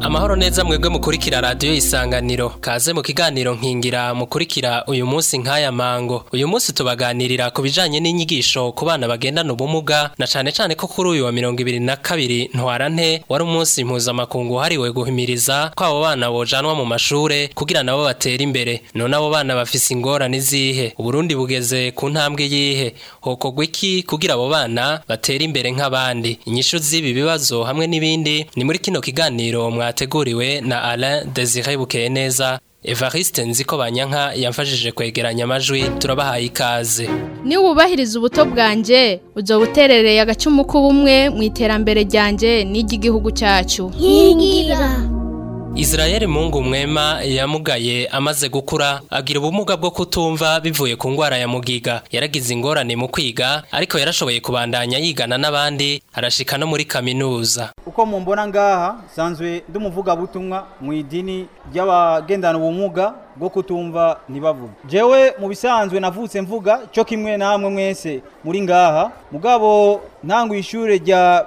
amahoro neza mwebwe mukurikira radiyo isanganiro kaze mu kiganiro nkingira mukurikira uyu munsi nk'aya mango uyu munsi tubaganirira ku bijanye n'inyigisho ku bana bagendana ubumuga na cyane cyane ko kuri uyu wa mirongo ibiri na kabiri ntwarante wari umunsi mpuzamakungu wahariwe guhimiriza ko abo bana bojanwa mu mashuri kugira nabo batere imbere none abo bana bafise ingorane zihe uburundi bugeze ku ntambwe yihe hokogwa iki kugira abo bana batere imbere nk'abandi inyishu z'ibi bibazo hamwe n'ibindi ni muri kino kiganiro mwa yateguriwe na Alain Desire bukeye neza Evariste nziko banyanka yamfashije kwegeranya amajwi turabahaye ikaze niba wubahiriza ubuto bwanjye ujya buterereye agacumu k'ubumwe mu iterambere ryanjye n'iry'igihugu cyacu nkingira Israel Mungu Mwema yamugaye amaze gukura agira ubumuga bwo kutumva bivuye ku ndwara ya mugiga yaragize ingorane mu kwiga ariko yarashoboye kubandanya yigana n'abandi arashika no muri kaminuza uko mumbona ngaha sanzwe ndumuvuga mu idini ry'abagendana ubumuga bwo kutumva ntibavuga jewe mu bisanzwe navutse mvuga cyo kimwe namwe mwese muri ngaha mugabo ntangu ishure rya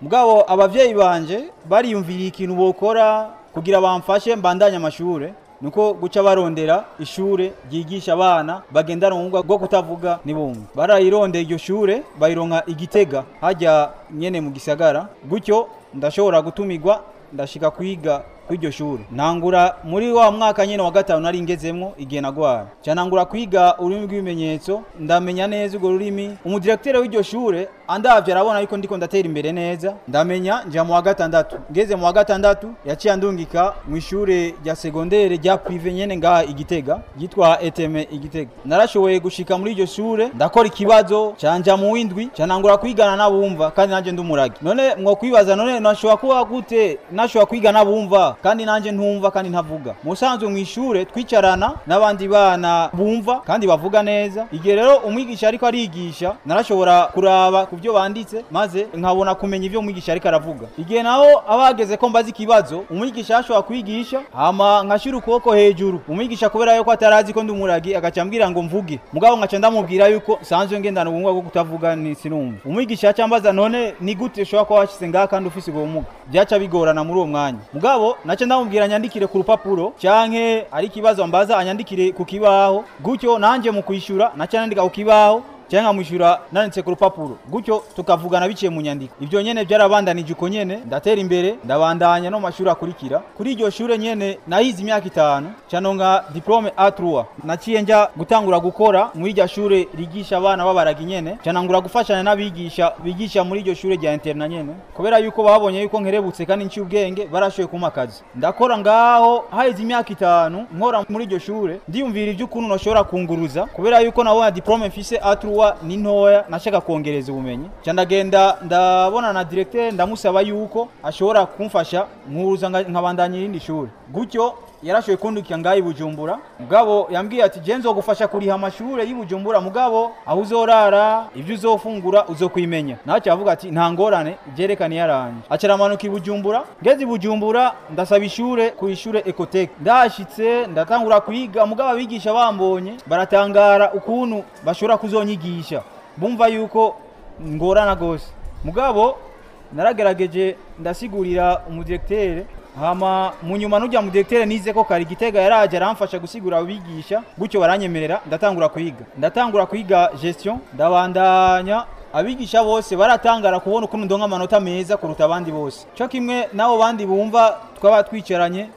mugabo ababyeyi banje bariyumviriye ikintu bokora kugira bamfashe mbandanye amashuri nuko guca barondera ishure ryigisha abana bagendana ubumuga bwo kutavuga n'ibumva barayirondeye iryo shure bayironka igitega hajya nyene mu gisagara gutyo ndashobora gutumigwa ndashika kwiga kw'iryo shuri nangura muri wa mwaka nyine wa gatanu nari ngezemwo igihe nagwara nca nangura kwiga ururimi rw'ibimenyetso ndamenya neza urwo rurimi umudirekiteri w'iryo shure andavye arabona ariko ndiko ndatera imbere neza ndamenya nja mu wa gatandatu ngeze mu wa gatandatu yaciye andungika mu ishure rya segondere rya prive nyene ngaha igitega ryitwa eteme igitega narashoboye gushika muri iryo shure ndakora ikibazo canja mu windwi canangura kwigana n'abumva kandi nanje ndumuragi none mwo kwibaza none nashobora kuba gute nashobora kwiga n'abumva kandi nanjye ntumva kandi ntavuga musanzwe mu ishuri twicarana n'abandi bana bumva kandi bavuga neza igihe rero umwigisha ariko arigisha narashobora kuraba ku byo banditse maze nkabona kumenya ibyo umwigisha ariko aravuga igihe naho abageze yageze ko mbazi ikibazo umwigisha ashobora kwigisha hama nkashyira ukuboko hejuru umwigisha kubera yuko atarazi ko ndi umuragi agaca ambwira ngo mvuge mugabo nkaca ndamubwira yuko sanzwe ngendana ubumuga bwo kutavuga ni sinumva umwigisha yaca none ni gute ushobora kuba washyize ngaha kandi ufise ubwo byaca bigorana muri uwo mwanya mugabo nacyo ndamubwira anyandikire ku rupapuro cyanke ari ikibazo mbaza anyandikire ku kibaho gutyo nanjye mu kwishyura nacyo nandika ku kibaho cyangwa nkamwishyura nanditse ku rupapuro gutyo tukavugana biciye mu nyandiko ibyo nyene byarabandanije uko nyene ndatera imbere ndabandanya no mashuri akurikira kuri iryo shure nyene nahize imyaka itanu canonga diplome A3 naciye njya gutangura gukora muri iryo shure rigisha abana b'abaragi nyene canangura gufashanya n'abigisha bigisha muri iryo shure rya interna nyene kubera yuko babonye yuko nkerebutse kandi nci ubwenge barashoye kumpa akazi ndakora ngaho hahize imyaka itanu nkora muri iryo shure ndiyumvira iby'ukuntu noshobora kunguruza kubera yuko nabona diplome mfise a ibaruwa ni ntoya nashaka kongereza ubumenyi ndagenda ndabona na diregiteri ndamusaba yuko ashobora kumfasha nkuruza nkabandanya irindi shuri gutyo yarashoboye kundukira ngaho i mugabo yambwiye ati genzo gufasha kuriha amashuri y’ibujumbura mugabo aho uzorara ibyo uzofungura uzo kwimenya ntacyo avuga ati nta ngorane ibyerekane yaranje aceramanuka i ibujumbura ngeze i ndasaba ishure ku ishure ekoteke ndahashitse ndatangura kwiga mugabo abigisha bambonye baratangara ukuntu bashobora kuzonyigisha bumva yuko ngorana rwose mugabo naragerageje ndasigurira umudiregiteri hama mu nyuma n'ujya mu directeur nize ko kari gitega yaraje aramfasha gusigura abigisha gutyo baranyemerera ndatangura kwiga. ndatangura kwiga gestion ndabandanya abigisha bose baratangara kubona ukuntu ndonka amanota meza kuruta abandi bose cyo kimwe n'abo bandi bumva twaba twicaranye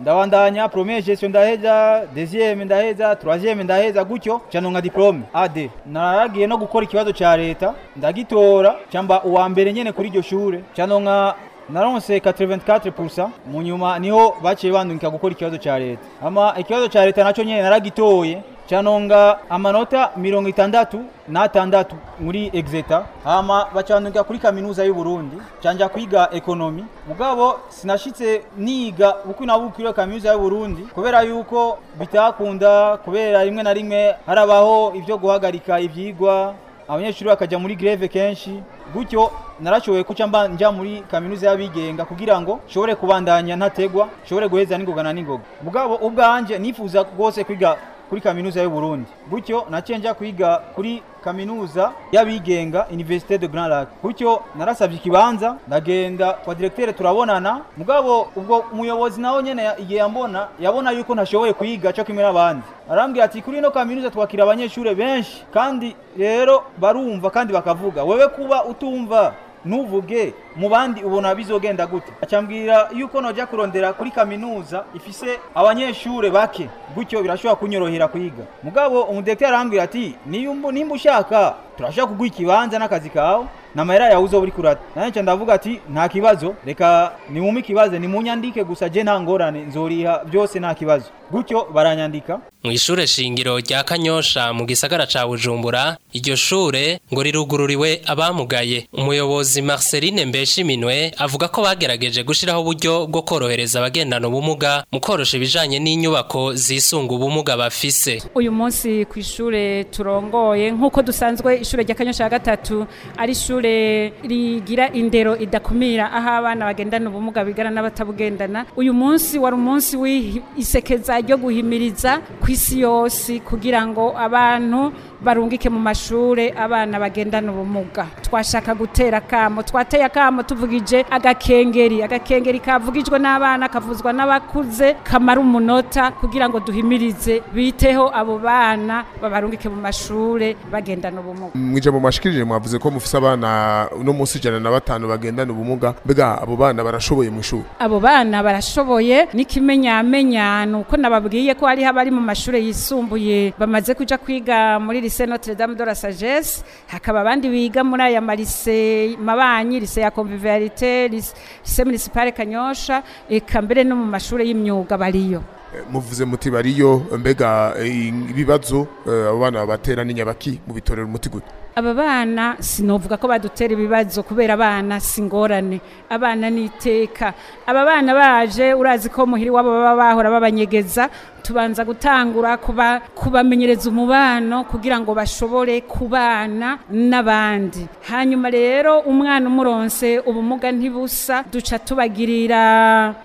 ndabandanya premier gestion ndaheza deuxième ndaheza troisième ndaheza gutyo cyane nka diplome AD naragiye no gukora ikibazo cya leta ndagitora cyamba uwa mbere nyene kuri iryo shure cyane nka naronse 84% mu nyuma niho baciye bandungika gukora ikibazo cya leta ama ikibazo cya leta naco nyene naragitoye canonga amanota mirongo itandatu n'atandatu muri exeta hama bacanonga kuri kaminuza y'u Burundi canja kwiga ekonomi mugabo sinashitse niga uko nabukiwe kaminuza y'u Burundi kubera yuko bitakunda kubera rimwe na rimwe harabaho ivyo guhagarika ivyigwa abanyeshuri bakajya muri greve kenshi gutyo narashoboye kuca mba njya muri kaminuza y'abigenga kugira ngo shobore kubandanya ntategwa shobore guheza n'ingoga na n'ingoga mugabo ubwanje nifuza rwose kwiga kuri kaminuza Burundi gutyo naciye njya kwiga kuri kaminuza y'abigenga Université de Grand Lac gutyo narasabye ikibanza ndagenda kwa directeur turabonana mugabo ubwo umuyobozi nawo nyene igihe yambona yabona yuko ntashoboye kwiga cyo kimwe n'abandi arambwira ati kuri ino kaminuza twakira abanyeshuri benshi kandi rero barumva kandi bakavuga wewe kuba utumva Nuvuge mu bandi ubona bizogenda gute acambwira yuko nojya kurondera kuri kaminuza ifise abanyeshuri bake gutyo birashobora kunyorohera kwiga mugabo umudegiteri arambwira ati nimba ushaka turashobora kuguha ikibanza n'akazi kawe na mahera yawuze buri kurata nanjye ndavuga ati nta kibazo reka nimumikibaze nimunyandike gusa je nta ngorane nzoriha byose nta kibazo gutyo baranyandika mu ishure shingiro rya Kanyosha mu gisagara ca Bujumbura iryo shure ngo rirugururiwe abamugaye umuyobozi Marceline Mbeshiminwe avuga ko bagerageje gushyiraho uburyo bwo korohereza abagendana ubumuga mu korosha ibijanye n'inyubako zisunga ubumuga bafise uyu munsi ku ishure turongoye nkuko dusanzwe ishure rya Kanyosha gatatu ari ishure ishure rigira indero idakumira aho abana bagendana ubumuga bigana n'abatabugendana uyu munsi wari umunsi w'isekeza ryo guhimiriza ku isi yose kugira ngo abantu barungike mu mashuri abana bagendana ubumuga twashaka gutera akamo twateye akamo tuvugije agakengeri agakengeri kavugijwe n'abana kavuzwa n'abakuze kamara umunota kugira ngo duhimirize biteho abo bana babarungike mu mashuri bagendana ubumuga mwije mu mashikirije mwavuze ko mufise abana uno munsi ijana na batanu bagendana ubumuga mbega abo bana barashoboye mu ishuri abo bana barashoboye n'ikimenyamenya nuko nababwiye ko hariho abari mu mashuri yisumbuye bamaze kuja kwiga muri lycée Notre Dame de la Sagesse hakaba abandi biga muri aya marise mabanyi lycée ya Convivialité lycée municipal Kanyosha eka mbere no mu mashuri y'imyuga bariyo eh, muvuze muti bariyo mbega eh, ibibazo eh, bana batera n'inyabaki mu bitorero umuti gute aba bana sinovuga ko badutera ibibazo kubera abana si ingorane abana ni iteka aba bana baje urazi ko muhiri wabo baba bahora babanyegeza tubanza gutangura kuba kubamenyereza umubano kugira ngo bashobore kubana n'abandi hanyuma rero umwana umuronse ubumuga ntibusa duca tubagirira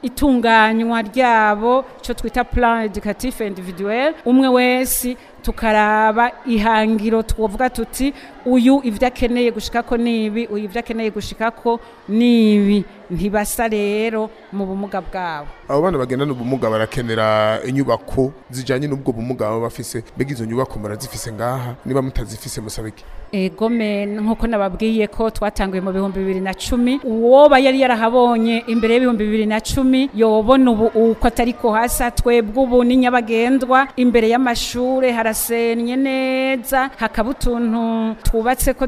itunganywa ryabo cyo twita plan educatif individuel umwe wese tukaraba ihangiro twavuga tuti uyu ibyo akeneye gushika ko ni ibi uyu ibyo akeneye gushika ko ni ibi ntibasa rero mu bumuga bwabo abo bana bagendana ubumuga barakenera inyubako zijyanye n'ubwo bumuga baba bafise mbega izo nyubako murazifise ngaha niba mutazifise musabike egome nk'uko nababwiye ko twatanguye mu bihumbi bibiri na cumi uwoba yari yarahabonye imbere y'ibihumbi bibiri na cumi yobona ubu uko atari ko hasi twebwe ubu ni nyabagendwa imbere y'amashuri harasenye neza hakaba utuntu twubatse ko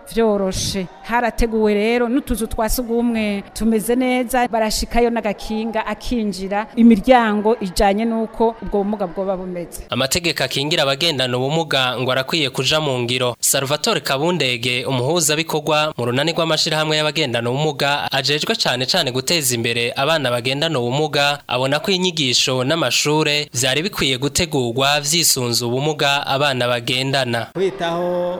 byoroshe harateguwe rero n'utuzu twa sugumwe tumeze neza barashikayo n'agakinga akinjira imiryango ijyanye n'uko ubwo bumuga bwoba bumeze amategeko akingira abagendana ubumuga ngo arakwiye kuja mu ngiro salvatore kabundege umuhuzabikorwa mu runani rw'amashyirahamwe y'abagendana ubumuga ajejwe cyane cyane guteza imbere abana bagendana ubumuga abona ko inyigisho n'amashure byari bikwiye gutegurwa byisunze ubumuga abana bagendana kwitaho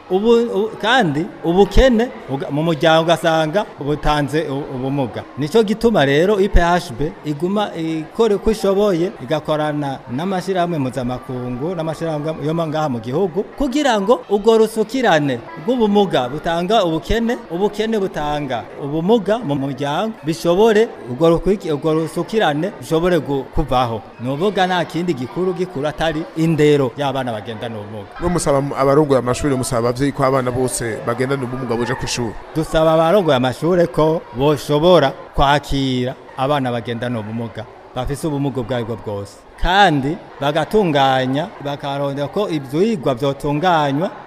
kandi ubukene mu muryango ugasanga butanze ubumuga nicyo gituma rero iphb iguma ikora uko ishoboye igakorana n'amashyirahamwe mpuzamakungu n'amashyirahamwe yo ngaha mu gihugu kugira ngo ubwo rusukirane rw'ubumuga butanga ubukene ubukene butanga ubumuga mu muryango bishobore ubwo rusukirane bishobore kuvaho ni uvuga nta kindi gikuru gikuru atari indero y'abana bagenda n'ubumuga n'umusaba abaruguye amashuri musaba abavyeyi kw'abana bose bagendana ubumuga buje ku ishuri dusaba abarongoye amashure ko boshobora kwakira abana bagendana ubumuga bafise ubumuga ubwo aribwo bwose kandi bagatunganya bakarondera ko ivyigwa vyotunganywa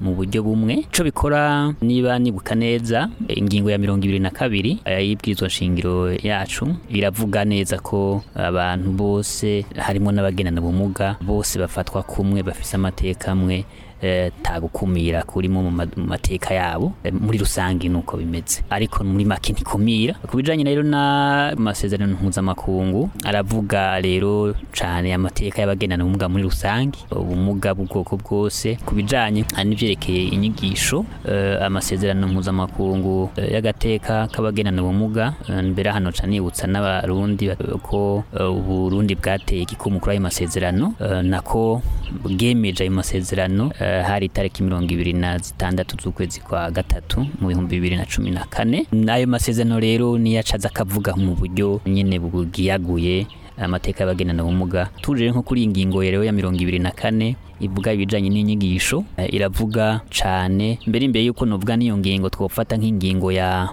mu buryo bumwe ico bikora niba nibuka neza eh, ingingo ya mirongo ibiri na kabiri y'ibwirizwa nshingiro yacu iravuga neza ko abantu bose harimo n'abagenana ubumuga bose bafatwa kumwe bafise amateka amwe Eh, tagukumira kurimo mu mateka yabo eh, muri rusange nuko bimeze ariko muri make ntikumira ku bijanye rero n'amasezerano mpuzamakungu aravuga rero cane amateka y'abagendana ubumuga muri rusange ubumuga bw'ubwoko bwose ku bijanye n'ivyerekeye inyigisho eh, amasezerano mpuzamakungu uh, y'agateka k'abagendana ubumuga mbere hano ca n'abarundi ko uburundi bwateye igikumu kuri ayo masezerano nako bwemeje ayo masezerano hari itariki mirongo ibiri na zitandatu z'ukwezi kwa gatatu mu bihumbi bibiri na cumi na kane ayo masezerano rero niyo akavuga mu buryo nyine bwiyaguye amateka y'abagendana ubumuga tujere nko kuri iyi ngingo rero ya mirongo ibiri na kane ivuga ibijyanye n'inyigisho iravuga cyane mbere imbere y'uko nuvuga n'iyo ngingo twafata nk'ingingo ya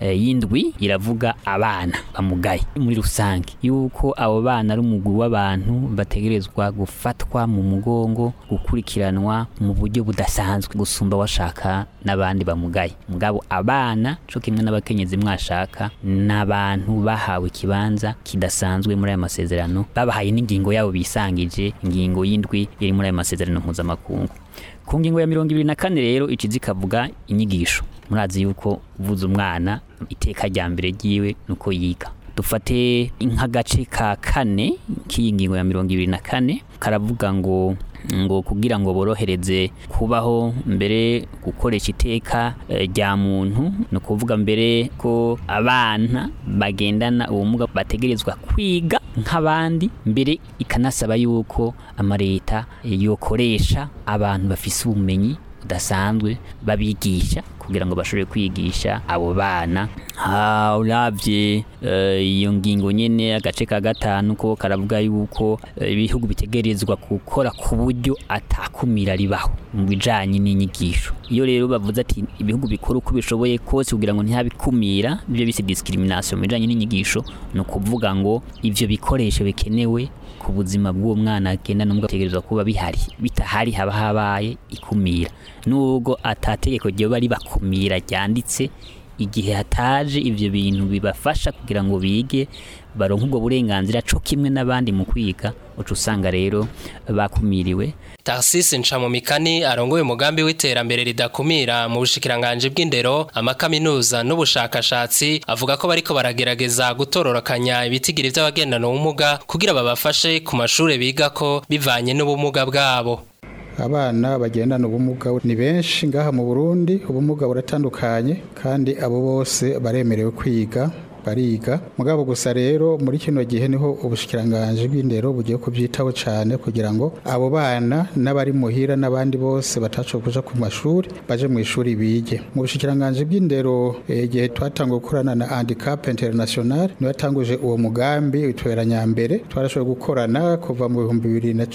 Eh, y'indwi iravuga abana bamugaye muri rusange yuko abo bana ari umugwi w'abantu bategerezwa gufatwa mu mugongo gukurikiranwa mu buryo budasanzwe gusumba washaka n'abandi bamugaye mugabo abana cyo kimwe n'abakenyezi mwashaka n'abantu bahawe ikibanza kidasanzwe muri aya masezerano babahaye n'ingingo yabo bisangije ingingo y'indwi iri muri aya masezerano mpuzamakungu ku ngingo ya mirongo ibiri na kane rero ikizi kavuga inyigisho murazi yuko uvuze umwana iteka rya mbere ryiwe nuko yiga dufate nk'agace ka kane k'iyi ngingo ya mirongo ibiri na kane karavuga ngo ngo kugira ngo borohereze kubaho mbere gukoresha iteka eh, rya muntu ni ukuvuga mbere ko abana bagendana ubumuga bategerezwa kwiga nk'abandi mbere ikanasaba yuko amaleta yokoresha abantu bafise ubumenyi budasanzwe babigisha kugira ngo bashobore kwigisha abo bana urabye eh, iyo ngingo nyine agace ka gatanu ko karavuga yuko eh, ibihugu bitegerezwa gukora ku buryo atakumira ribaho mu bijyanye n'inyigisho iyo rero bavuze ati ibihugu bikora uko bishoboye kose kugira ngo ntihabikumira ibyo bise discrimination mu bijyanye n'inyigisho ni ukuvuga ngo ibyo bikoresho bikenewe ku buzima bw'uwo mwana agenda n'ubwo ategerezwa kuba bihari bitahari haba habaye ikumira nubwo ata tegeko ryoba ribakumira ryanditse igihe hataje ibyo bintu bibafasha kugira ngo bige baronke ubwo burenganzira cyo kimwe n'abandi mu kwiga uca usanga rero bakumiriwe Tarcisse Ncamumikani arongoye umugambi w'iterambere ridakumira mu bushikiranganje bw'indero amakaminuza n'ubushakashatsi avuga ko bariko baragerageza gutororokanya ibitigiri by'abagendana ubumuga kugira babafashe ku mashuri biga ko bivanye n'ubumuga bwabo abana bagendana ubumuga ni benshi ngaha mu burundi ubumuga buratandukanye kandi abo bose baremerewe kwiga bariga mugabo gusa rero muri kino gihe niho ubushikiranganje bw'indero bugiye kubyitaho cyane kugira ngo abo bana n'abari muhira n'abandi bose batacu kuja ku mashuri baje mu ishuri bige mu bushikiranganje bw'indero eh, igihe twatanguye gukorana na handicap international niwe yatanguje uwo mugambi itweranyambere twarashoboye gukorana kuva mu bihumbi bibiri na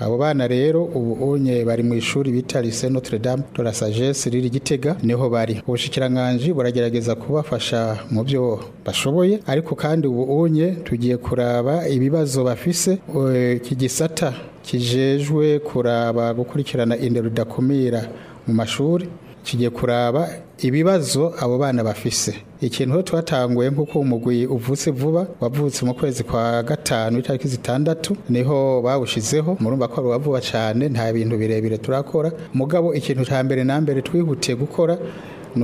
abo bana rero ubu unye bari mu ishuri bita Lycée Notre Dame de la Sagesse riri Gitega niho bari ubushikiranganje buragerageza kubafasha mu byo bashoboye ariko kandi ubu unye tugiye kuraba ibibazo bafise eh, kigisata kijejwe kuraba gukurikirana indero dakumira mu mashuri cy'amashuri kijye kuraba ibibazo abo bana bafise ikintu twatanguye nk'uko umugwi uvutse vuba wavutse mu kwezi kwa gatanu itariki zitandatu niho bawushizeho murumva ko vuba cyane nta bintu birebire turakora mugabo ikintu cya mbere na mbere twihutiye gukora ni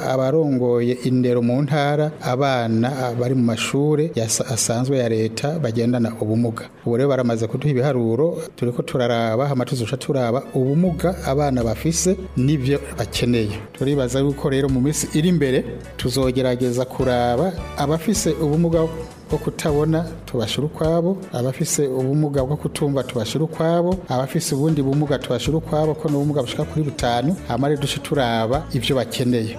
abarongoye indero mu ntara abana bari mu mashuri asanzwe ya leta bagendana ubumuga ubu rero baramaze kuduha ibiharuro turi ko turaraba amatuzuca turaba ubumuga abana bafise n'ibyo bakeneye turibaza yuko rero mu minsi iri imbere tuzogerageza kuraba abafise ubumuga bwo kutabona tubashira ukwabo abafise ubumuga bwo kutumva tubashira ukwabo abafise ubundi bumuga tubashira ukwabo ko n'ubumuga bushika kuri butanu amare duce turaba ibyo bakeneye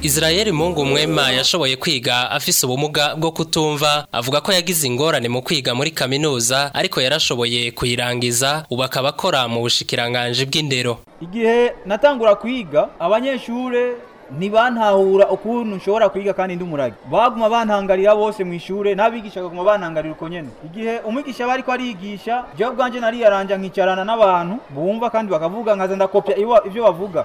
Israel Mungu Mwema yashoboye kwiga afise ubumuga bwo kutumva avuga ko yagize ingorane mu kwiga muri kaminuza ariko yarashoboye kuyirangiza ubu akaba akora mu bushikiranganje bw'indero igihe natangura kwiga abanyeshure ntibantahura ukuntu nshobora kwiga kandi ndi umurage baguma bantangarira bose mu ishuri n'abigisha baguma bantangarira uko nyine igihe umwigisha aba ko arigisha byo bwanjye nariyaranja nkicarana n'abantu bumva kandi bakavuga nkaza ndakopya ibyo bavuga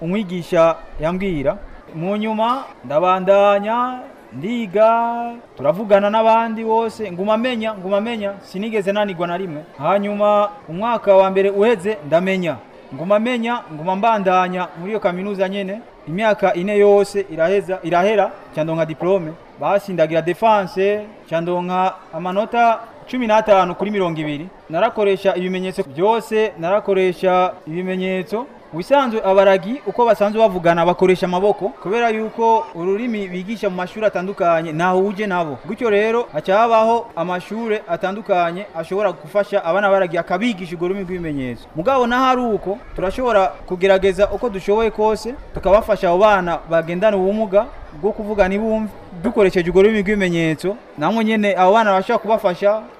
umwigisha yambwira mu nyuma ndabandanya ndiga turavugana n'abandi bose nguma amenya nguma amenya sinigeze nanigwa na rimwe hanyuma umwaka wa mbere uheze ndamenya nguma amenya nguma mbandanya muri iyo kaminuza nyine imyaka ine yose iraheza irahera cyandonka diplome basindagira defense cyandonka amanota cumi n'atanu kuri mirongo ibiri narakoresha ibimenyetso byose narakoresha ibimenyetso ubusanzwe abaragi uko basanzwe bavugana bakoresha amaboko kubera yuko ururimi bigisha mu mashuri atandukanye ntaho uje nabo gutyo rero haca amashuri atandukanye ashobora gufasha abana baragi akabigisha urwo rurimi rw'ibimenyetso mugabo n'ahari uko turashobora kugerageza uko dushoboye kose tukabafasha abo bana bagendana ubumuga bwo kuvuga ntibumve dukoresheje urwo rurimi rw'ibimenyetso namwe nyine abo bana bashobora kubafasha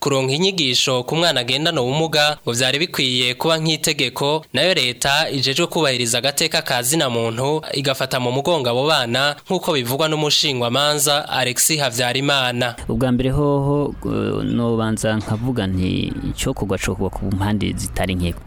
kuronka inyigisho ku mwana agendana ubumuga ngo byari bikwiye kuba nk'itegeko nayo leta ijejwe kubahiriza agateka ka zina muntu igafata mu mugongo abo bana nk'uko bivugwa n'umushingwamanza Alexis Habyarimana ubwa mbere hoho nubanza nkavuga nti cyo kugwa cyo kuba ku mpande zitari nkeko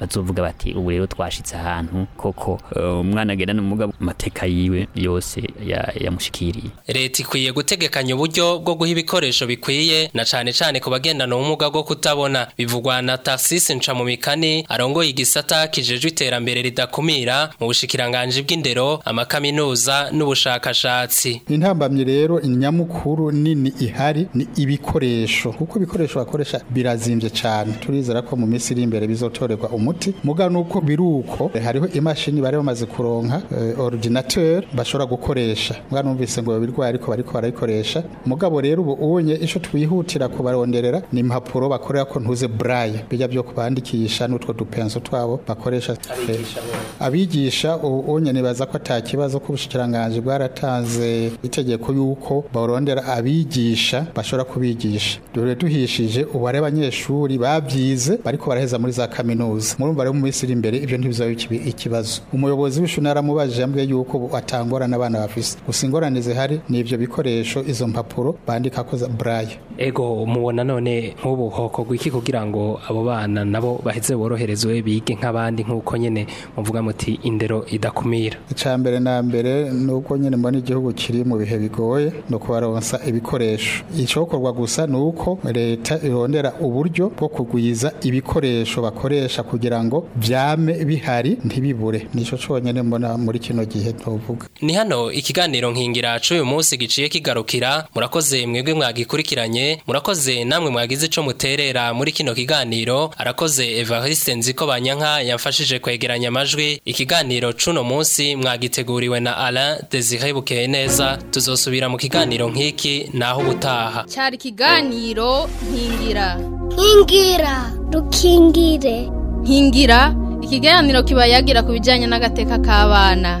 bazovuga bati ubu rero twashitse ahantu koko eh, umwana agerana umugabo amateka yiwe yose yamushikiriye leta ikwiye gutegekanya uburyo bwo guha ibikoresho bikwiye na cyane cyane ku bagendana ubumuga bwo kutabona bivugwa na taxis ncamumikani arongoye igisata kijejwe iterambere ridakumira mu bushikiranganje bw'indero amakaminuza n'ubushakashatsi intambamye rero inyamukuru nini ihari ni ibikoresho kuko ibikoresho bakoresha birazimbye cyane turizera ko mu minsi iri imbere bizotorerwa umu muti muga nuko biruko eh, hariho imashini bari bamaze kuronka eh, ordinateur bashobora gukoresha muga numvise ngo babirwaye ariko bari ko barayikoresha mugabo rero ubu unye ico twihutira kubaronderera ni impapuro bakorera ko ntuze braille bijya byo kubandikisha n'utwo dupenso twabo bakoresha abigisha eh, unye nibaza ko atakibazo k'ubushikiranganje bwaratanze itegeko yuko barondera abigisha bashobora kubigisha dore duhishije ubare abanyeshuri babyize bariko baraheza muri za kaminuza murumva rero mu minsi iri imbere ibyo ntibizaba ikibazo umuyobozi w'ishuri yaramubajije ambwiye yuko atangora n'abana bafise gusa ingorane zihari ni ibyo bikoresho izo mpapuro bandika ko braille ego mubona none nk'ubu hokorwa iki kugira ngo abo bana nabo baheze boroherezwe bige nk'abandi nk'uko nyine muvuga muti indero idakumira ica mbere na mbere uko nyine mbona igihugu kiri mu bihe bigoye no kubaronsa ibikoresho icyokorwa gusa ni uko leta irondera uburyo bwo kugwiza ibikoresho bakoresha kugira kugira ngo byame bihari ntibibure nicyo ne mbona muri kino gihe tuvuga ni hano ikiganiro nkingira uyu munsi giciye kigarukira murakoze mwebwe mwagikurikiranye murakoze namwe mwagize icyo muterera muri kino kiganiro arakoze Evariste Nziko Banyanka yamfashije kwegeranya amajwi ikiganiro cuno munsi mwagiteguriwe na Alain Desire Bukeye neza tuzosubira mu kiganiro nk'iki naho ubutaha cyari kiganiro nkingira nkingira rukingire nkingira ikiganiro kiba yagira ku bijyanye n'agateka k'abana